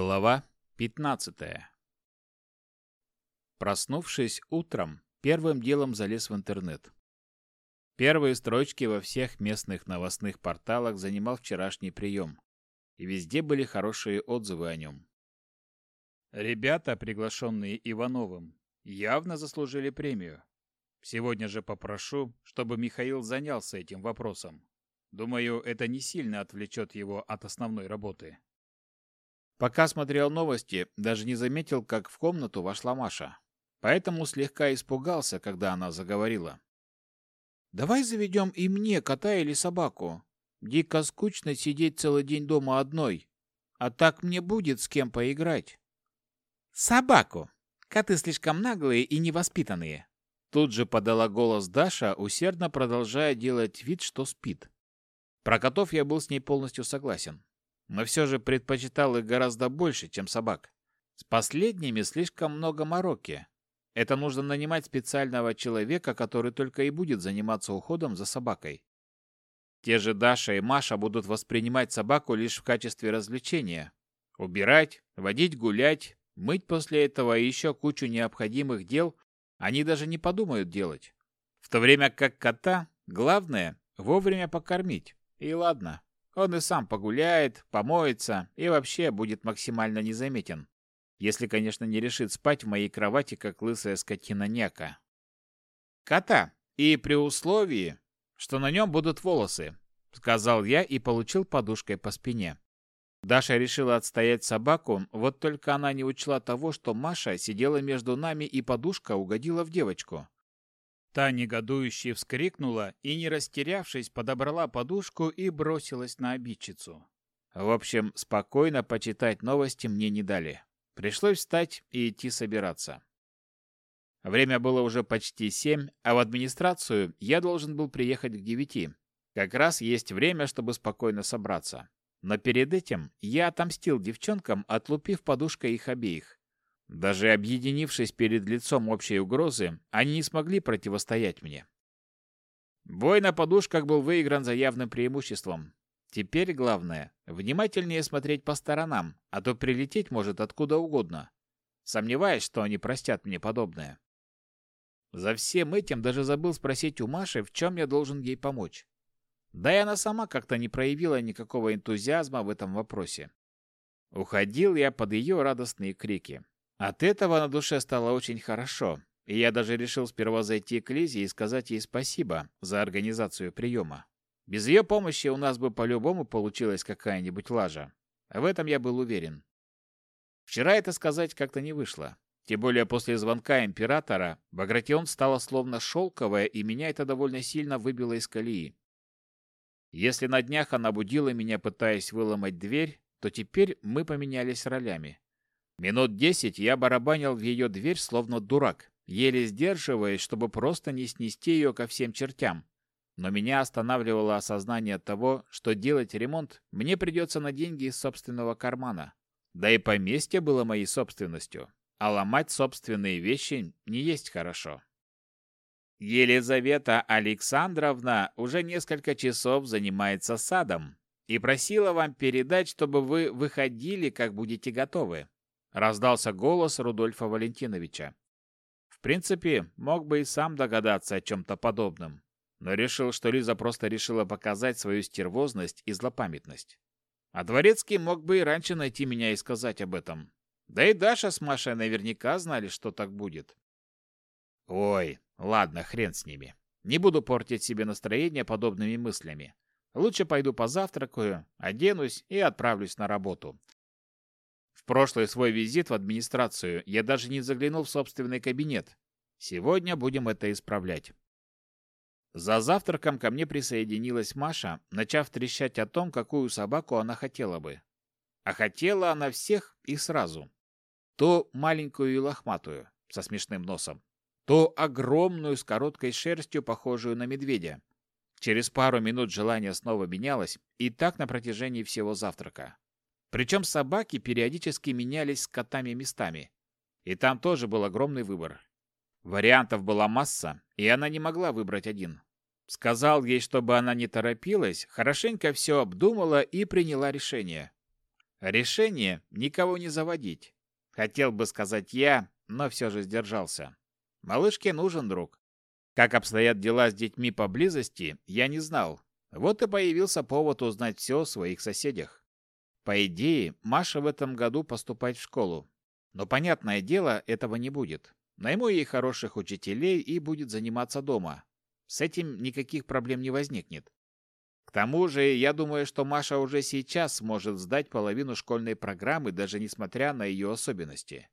Глава 15. Проснувшись утром, первым делом залез в интернет. Первые строчки во всех местных новостных порталах занимал вчерашний прием, и везде были хорошие отзывы о нем. Ребята, приглашенные Ивановым, явно заслужили премию. Сегодня же попрошу, чтобы Михаил занялся этим вопросом. Думаю, это не сильно отвлечет его от основной работы. Пока смотрел новости, даже не заметил, как в комнату вошла Маша. Поэтому слегка испугался, когда она заговорила. «Давай заведем и мне кота или собаку. Дико скучно сидеть целый день дома одной. А так мне будет с кем поиграть». «Собаку! Коты слишком наглые и невоспитанные». Тут же подала голос Даша, усердно продолжая делать вид, что спит. Про котов я был с ней полностью согласен но все же предпочитал их гораздо больше, чем собак. С последними слишком много мороки. Это нужно нанимать специального человека, который только и будет заниматься уходом за собакой. Те же Даша и Маша будут воспринимать собаку лишь в качестве развлечения. Убирать, водить гулять, мыть после этого и еще кучу необходимых дел они даже не подумают делать. В то время как кота главное вовремя покормить. И ладно. Он и сам погуляет, помоется и вообще будет максимально незаметен. Если, конечно, не решит спать в моей кровати, как лысая скотина няка. Кота. И при условии, что на нем будут волосы, сказал я и получил подушкой по спине. Даша решила отстоять собаку, вот только она не учла того, что Маша сидела между нами и подушка угодила в девочку. Та негодующе вскрикнула и, не растерявшись, подобрала подушку и бросилась на обидчицу. В общем, спокойно почитать новости мне не дали. Пришлось встать и идти собираться. Время было уже почти семь, а в администрацию я должен был приехать к девяти. Как раз есть время, чтобы спокойно собраться. Но перед этим я отомстил девчонкам, отлупив подушкой их обеих. Даже объединившись перед лицом общей угрозы, они не смогли противостоять мне. Бой на подушках был выигран за явным преимуществом. Теперь главное — внимательнее смотреть по сторонам, а то прилететь может откуда угодно. Сомневаюсь, что они простят мне подобное. За всем этим даже забыл спросить у Маши, в чем я должен ей помочь. Да и она сама как-то не проявила никакого энтузиазма в этом вопросе. Уходил я под ее радостные крики. От этого на душе стало очень хорошо, и я даже решил сперва зайти к Лизе и сказать ей спасибо за организацию приема. Без ее помощи у нас бы по-любому получилась какая-нибудь лажа. В этом я был уверен. Вчера это сказать как-то не вышло. Тем более после звонка императора Багратион стала словно шелковая, и меня это довольно сильно выбило из колеи. Если на днях она будила меня, пытаясь выломать дверь, то теперь мы поменялись ролями. Минут десять я барабанил в ее дверь, словно дурак, еле сдерживаясь, чтобы просто не снести ее ко всем чертям. Но меня останавливало осознание того, что делать ремонт мне придется на деньги из собственного кармана. Да и поместье было моей собственностью, а ломать собственные вещи не есть хорошо. Елизавета Александровна уже несколько часов занимается садом и просила вам передать, чтобы вы выходили, как будете готовы. Раздался голос Рудольфа Валентиновича. В принципе, мог бы и сам догадаться о чем-то подобном, но решил, что Лиза просто решила показать свою стервозность и злопамятность. А Дворецкий мог бы и раньше найти меня и сказать об этом. Да и Даша с Машей наверняка знали, что так будет. Ой, ладно, хрен с ними. Не буду портить себе настроение подобными мыслями. Лучше пойду позавтракаю, оденусь и отправлюсь на работу прошлый свой визит в администрацию я даже не заглянул в собственный кабинет. Сегодня будем это исправлять. За завтраком ко мне присоединилась Маша, начав трещать о том, какую собаку она хотела бы. А хотела она всех и сразу. То маленькую и лохматую, со смешным носом, то огромную с короткой шерстью, похожую на медведя. Через пару минут желание снова менялось, и так на протяжении всего завтрака. Причем собаки периодически менялись с котами местами. И там тоже был огромный выбор. Вариантов была масса, и она не могла выбрать один. Сказал ей, чтобы она не торопилась, хорошенько все обдумала и приняла решение. Решение – никого не заводить. Хотел бы сказать я, но все же сдержался. Малышке нужен друг. Как обстоят дела с детьми поблизости, я не знал. Вот и появился повод узнать все о своих соседях. По идее, Маша в этом году поступать в школу. Но, понятное дело, этого не будет. Найму ей хороших учителей и будет заниматься дома. С этим никаких проблем не возникнет. К тому же, я думаю, что Маша уже сейчас сможет сдать половину школьной программы, даже несмотря на ее особенности.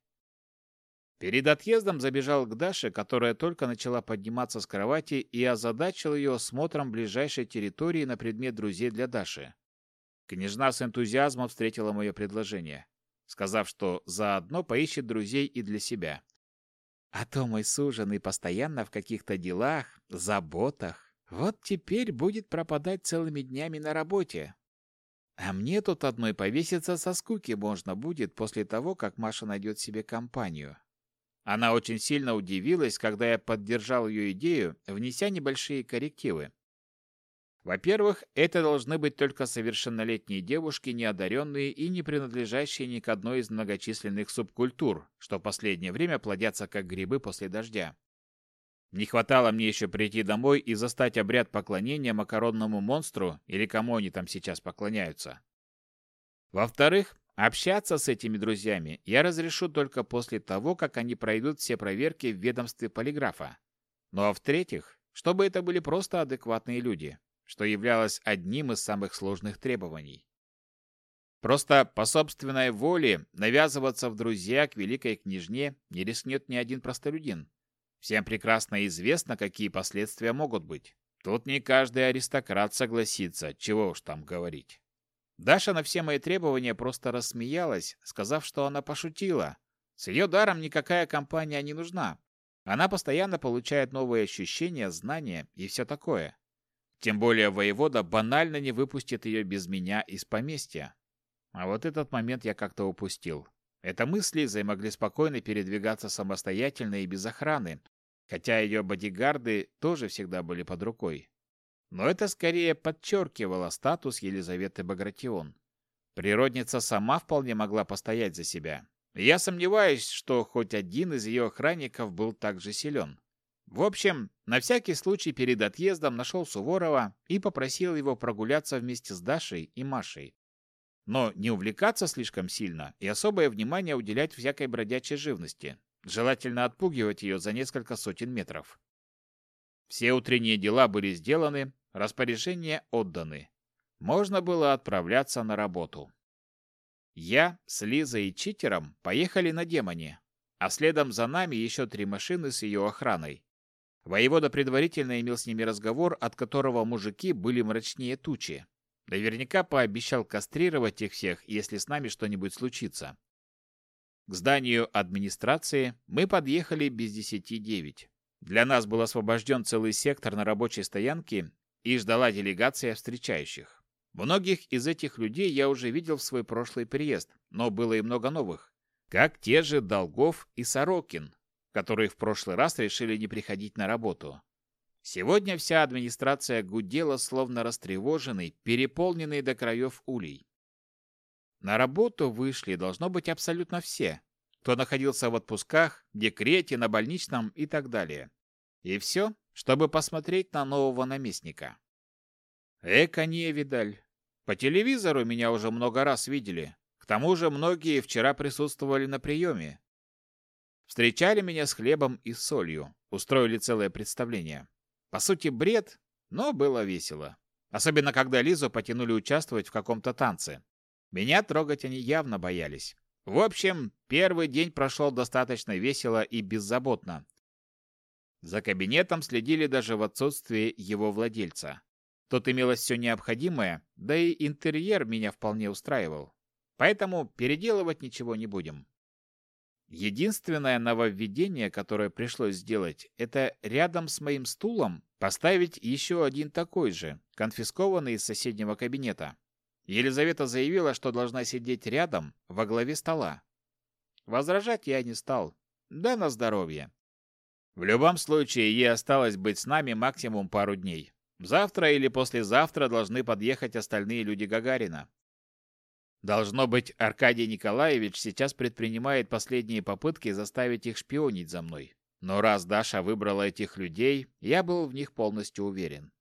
Перед отъездом забежал к Даше, которая только начала подниматься с кровати, и озадачил ее осмотром ближайшей территории на предмет друзей для Даши. Княжна с энтузиазмом встретила мое предложение, сказав, что заодно поищет друзей и для себя. А то мой суженый постоянно в каких-то делах, заботах. Вот теперь будет пропадать целыми днями на работе. А мне тут одной повеситься со скуки можно будет после того, как Маша найдет себе компанию. Она очень сильно удивилась, когда я поддержал ее идею, внеся небольшие коррективы. Во-первых, это должны быть только совершеннолетние девушки, неодаренные и не принадлежащие ни к одной из многочисленных субкультур, что в последнее время плодятся как грибы после дождя. Не хватало мне еще прийти домой и застать обряд поклонения макаронному монстру или кому они там сейчас поклоняются. Во-вторых, Общаться с этими друзьями я разрешу только после того, как они пройдут все проверки в ведомстве полиграфа. Ну а в-третьих, чтобы это были просто адекватные люди, что являлось одним из самых сложных требований. Просто по собственной воле навязываться в друзья к великой княжне не рискнет ни один простолюдин. Всем прекрасно известно, какие последствия могут быть. Тут не каждый аристократ согласится, чего уж там говорить. Даша на все мои требования просто рассмеялась, сказав, что она пошутила. С ее даром никакая компания не нужна. Она постоянно получает новые ощущения, знания и все такое. Тем более воевода банально не выпустит ее без меня из поместья. А вот этот момент я как-то упустил. Это мы с Лизой могли спокойно передвигаться самостоятельно и без охраны, хотя ее бодигарды тоже всегда были под рукой. Но это скорее подчеркивало статус Елизаветы Багратион. Природница сама вполне могла постоять за себя. Я сомневаюсь, что хоть один из ее охранников был так же силен. В общем, на всякий случай перед отъездом нашел Суворова и попросил его прогуляться вместе с Дашей и Машей. Но не увлекаться слишком сильно и особое внимание уделять всякой бродячей живности. Желательно отпугивать ее за несколько сотен метров. Все утренние дела были сделаны, Распоряжения отданы. Можно было отправляться на работу. Я с Лизой и читером поехали на демоне, а следом за нами еще три машины с ее охраной. Воевода предварительно имел с ними разговор, от которого мужики были мрачнее тучи. Наверняка пообещал кастрировать их всех, если с нами что-нибудь случится. К зданию администрации мы подъехали без десяти девять. Для нас был освобожден целый сектор на рабочей стоянке, и ждала делегация встречающих. Многих из этих людей я уже видел в свой прошлый приезд, но было и много новых, как те же Долгов и Сорокин, которые в прошлый раз решили не приходить на работу. Сегодня вся администрация гудела, словно растревоженный, переполненный до краев улей. На работу вышли, должно быть, абсолютно все, кто находился в отпусках, декрете, на больничном и так далее. И все, чтобы посмотреть на нового наместника. Эка невидаль. По телевизору меня уже много раз видели. К тому же многие вчера присутствовали на приеме. Встречали меня с хлебом и солью, устроили целое представление. По сути, бред, но было весело. Особенно, когда Лизу потянули участвовать в каком-то танце. Меня трогать они явно боялись. В общем, первый день прошел достаточно весело и беззаботно. За кабинетом следили даже в отсутствие его владельца. Тут имелось все необходимое, да и интерьер меня вполне устраивал. Поэтому переделывать ничего не будем. Единственное нововведение, которое пришлось сделать, это рядом с моим стулом поставить еще один такой же, конфискованный из соседнего кабинета. Елизавета заявила, что должна сидеть рядом, во главе стола. Возражать я не стал. Да на здоровье. В любом случае, ей осталось быть с нами максимум пару дней. Завтра или послезавтра должны подъехать остальные люди Гагарина. Должно быть, Аркадий Николаевич сейчас предпринимает последние попытки заставить их шпионить за мной. Но раз Даша выбрала этих людей, я был в них полностью уверен.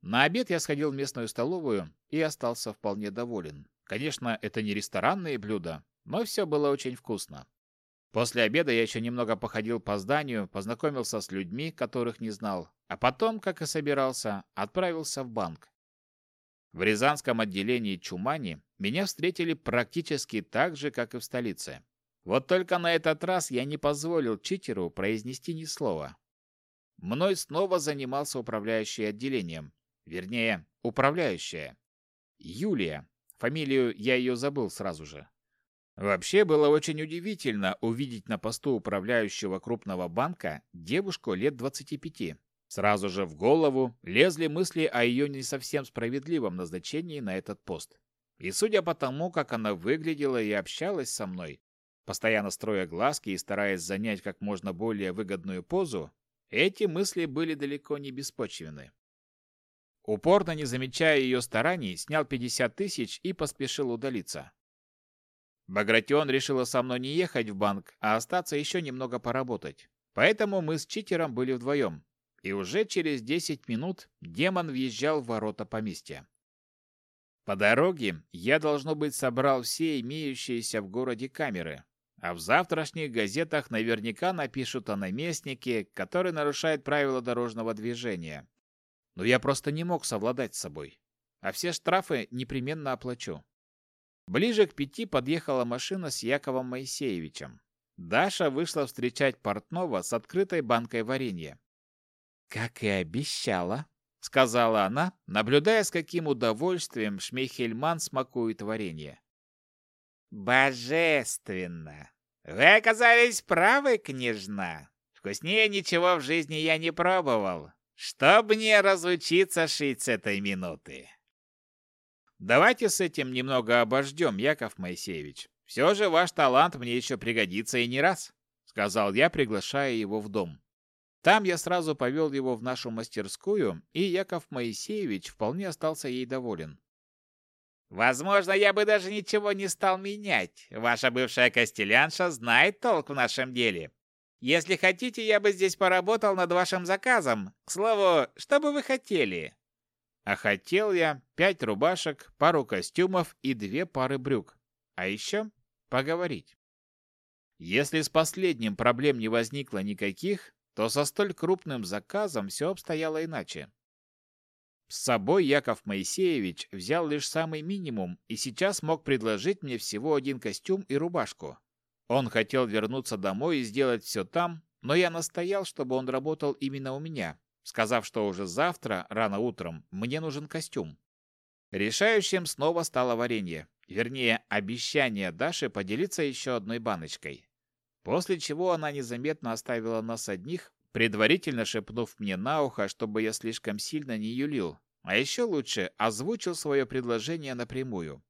На обед я сходил в местную столовую и остался вполне доволен. Конечно, это не ресторанные блюда, но все было очень вкусно. После обеда я еще немного походил по зданию, познакомился с людьми, которых не знал, а потом, как и собирался, отправился в банк. В Рязанском отделении Чумани меня встретили практически так же, как и в столице. Вот только на этот раз я не позволил читеру произнести ни слова. Мной снова занимался управляющий отделением. Вернее, управляющая. Юлия. Фамилию я ее забыл сразу же. Вообще было очень удивительно увидеть на посту управляющего крупного банка девушку лет 25. Сразу же в голову лезли мысли о ее не совсем справедливом назначении на этот пост. И судя по тому, как она выглядела и общалась со мной, постоянно строя глазки и стараясь занять как можно более выгодную позу, эти мысли были далеко не беспочвенны. Упорно не замечая ее стараний, снял 50 тысяч и поспешил удалиться. Багратион решила со мной не ехать в банк, а остаться еще немного поработать. Поэтому мы с читером были вдвоем. И уже через 10 минут демон въезжал в ворота поместья. По дороге я, должно быть, собрал все имеющиеся в городе камеры, а в завтрашних газетах наверняка напишут о наместнике, который нарушает правила дорожного движения. Но я просто не мог совладать с собой. А все штрафы непременно оплачу. Ближе к пяти подъехала машина с Яковом Моисеевичем. Даша вышла встречать портного с открытой банкой варенья. «Как и обещала», — сказала она, наблюдая, с каким удовольствием Шмейхельман смакует варенье. «Божественно! Вы оказались правы, княжна. Вкуснее ничего в жизни я не пробовал. Чтоб мне разучиться шить с этой минуты!» Давайте с этим немного обождем, Яков Моисеевич. Все же ваш талант мне еще пригодится и не раз, сказал я, приглашая его в дом. Там я сразу повел его в нашу мастерскую, и Яков Моисеевич вполне остался ей доволен. Возможно, я бы даже ничего не стал менять. Ваша бывшая костелянша знает толк в нашем деле. Если хотите, я бы здесь поработал над вашим заказом. К слову, что бы вы хотели? А хотел я пять рубашек, пару костюмов и две пары брюк. А еще поговорить. Если с последним проблем не возникло никаких, то со столь крупным заказом все обстояло иначе. С собой Яков Моисеевич взял лишь самый минимум и сейчас мог предложить мне всего один костюм и рубашку. Он хотел вернуться домой и сделать все там, но я настоял, чтобы он работал именно у меня, сказав, что уже завтра, рано утром, мне нужен костюм. Решающим снова стало варенье, вернее, обещание Даши поделиться еще одной баночкой. После чего она незаметно оставила нас одних, предварительно шепнув мне на ухо, чтобы я слишком сильно не юлил, а еще лучше озвучил свое предложение напрямую.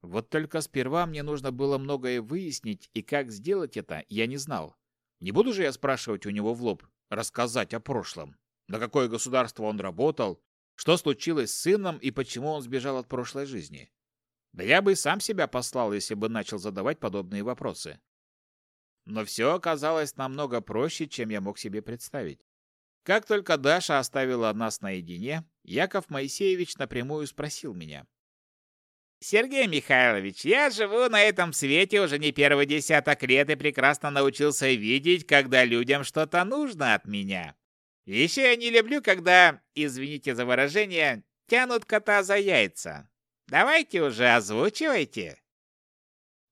Вот только сперва мне нужно было многое выяснить, и как сделать это, я не знал. Не буду же я спрашивать у него в лоб, рассказать о прошлом. На какое государство он работал, что случилось с сыном и почему он сбежал от прошлой жизни. Да я бы и сам себя послал, если бы начал задавать подобные вопросы. Но все оказалось намного проще, чем я мог себе представить. Как только Даша оставила нас наедине, Яков Моисеевич напрямую спросил меня. «Сергей Михайлович, я живу на этом свете уже не первый десяток лет и прекрасно научился видеть, когда людям что-то нужно от меня. Еще я не люблю, когда, извините за выражение, тянут кота за яйца. Давайте уже озвучивайте».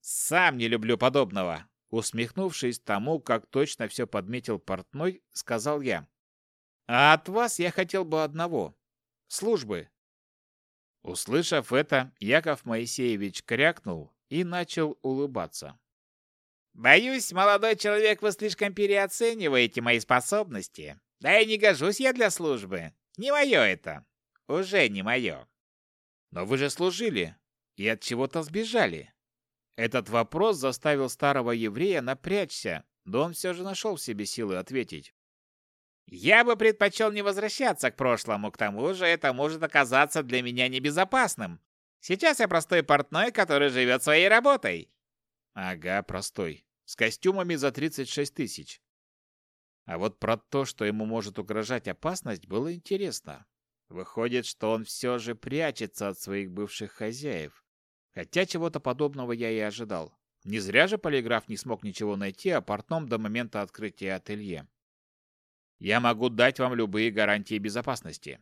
«Сам не люблю подобного», усмехнувшись тому, как точно все подметил портной, сказал я. «А от вас я хотел бы одного — службы». Услышав это, Яков Моисеевич крякнул и начал улыбаться. «Боюсь, молодой человек, вы слишком переоцениваете мои способности. Да и не гожусь я для службы. Не мое это. Уже не мое». «Но вы же служили и от чего-то сбежали». Этот вопрос заставил старого еврея напрячься, но он все же нашел в себе силы ответить. Я бы предпочел не возвращаться к прошлому, к тому же это может оказаться для меня небезопасным. Сейчас я простой портной, который живет своей работой. Ага, простой. С костюмами за 36 тысяч. А вот про то, что ему может угрожать опасность, было интересно. Выходит, что он все же прячется от своих бывших хозяев. Хотя чего-то подобного я и ожидал. Не зря же полиграф не смог ничего найти о портном до момента открытия ателье. Я могу дать вам любые гарантии безопасности.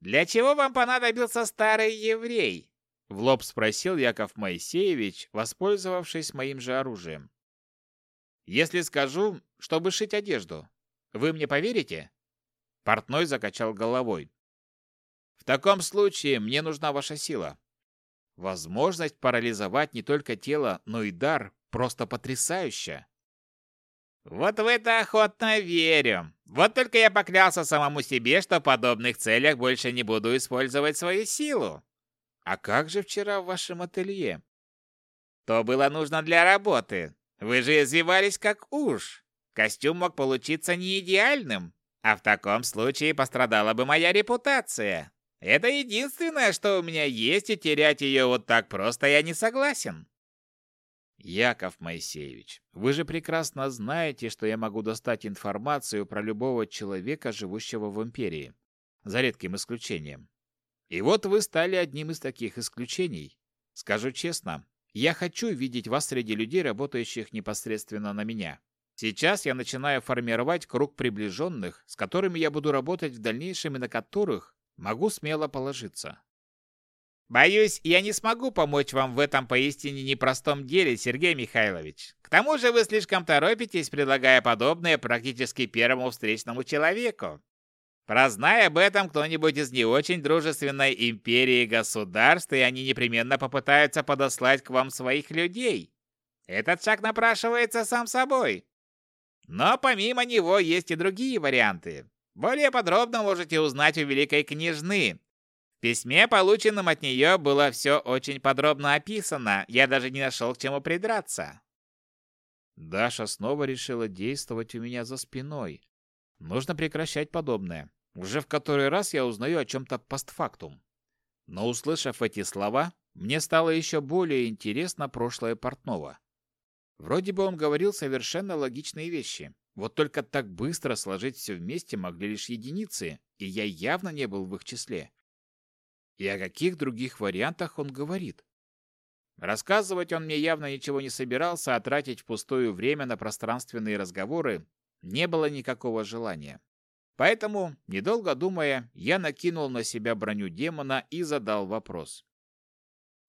Для чего вам понадобился старый еврей? В лоб спросил Яков Моисеевич, воспользовавшись моим же оружием. Если скажу, чтобы шить одежду, вы мне поверите? Портной закачал головой. В таком случае мне нужна ваша сила. Возможность парализовать не только тело, но и дар просто потрясающая. Вот в это охотно верю. Вот только я поклялся самому себе, что в подобных целях больше не буду использовать свою силу. А как же вчера в вашем ателье? То было нужно для работы. Вы же извивались как уж. Костюм мог получиться не идеальным, а в таком случае пострадала бы моя репутация. Это единственное, что у меня есть, и терять ее вот так просто я не согласен. Яков Моисеевич, вы же прекрасно знаете, что я могу достать информацию про любого человека, живущего в империи, за редким исключением. И вот вы стали одним из таких исключений. Скажу честно, я хочу видеть вас среди людей, работающих непосредственно на меня. Сейчас я начинаю формировать круг приближенных, с которыми я буду работать в дальнейшем и на которых могу смело положиться. Боюсь, я не смогу помочь вам в этом поистине непростом деле, Сергей Михайлович. К тому же вы слишком торопитесь, предлагая подобное практически первому встречному человеку. Прознай об этом кто-нибудь из не очень дружественной империи государств, и они непременно попытаются подослать к вам своих людей. Этот шаг напрашивается сам собой. Но помимо него есть и другие варианты. Более подробно можете узнать у великой княжны, в письме, полученном от нее, было все очень подробно описано. Я даже не нашел к чему придраться. Даша снова решила действовать у меня за спиной. Нужно прекращать подобное. Уже в который раз я узнаю о чем-то постфактум. Но услышав эти слова, мне стало еще более интересно прошлое Портнова. Вроде бы он говорил совершенно логичные вещи. Вот только так быстро сложить все вместе могли лишь единицы, и я явно не был в их числе. И о каких других вариантах он говорит? Рассказывать он мне явно ничего не собирался, а тратить впустую время на пространственные разговоры не было никакого желания. Поэтому, недолго думая, я накинул на себя броню демона и задал вопрос.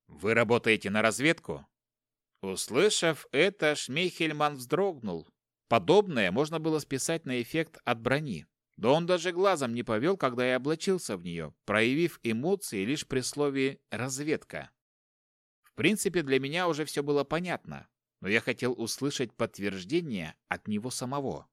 «Вы работаете на разведку?» Услышав это, Шмейхельман вздрогнул. Подобное можно было списать на эффект от брони. Да он даже глазом не повел, когда я облачился в нее, проявив эмоции лишь при слове «разведка». В принципе, для меня уже все было понятно, но я хотел услышать подтверждение от него самого.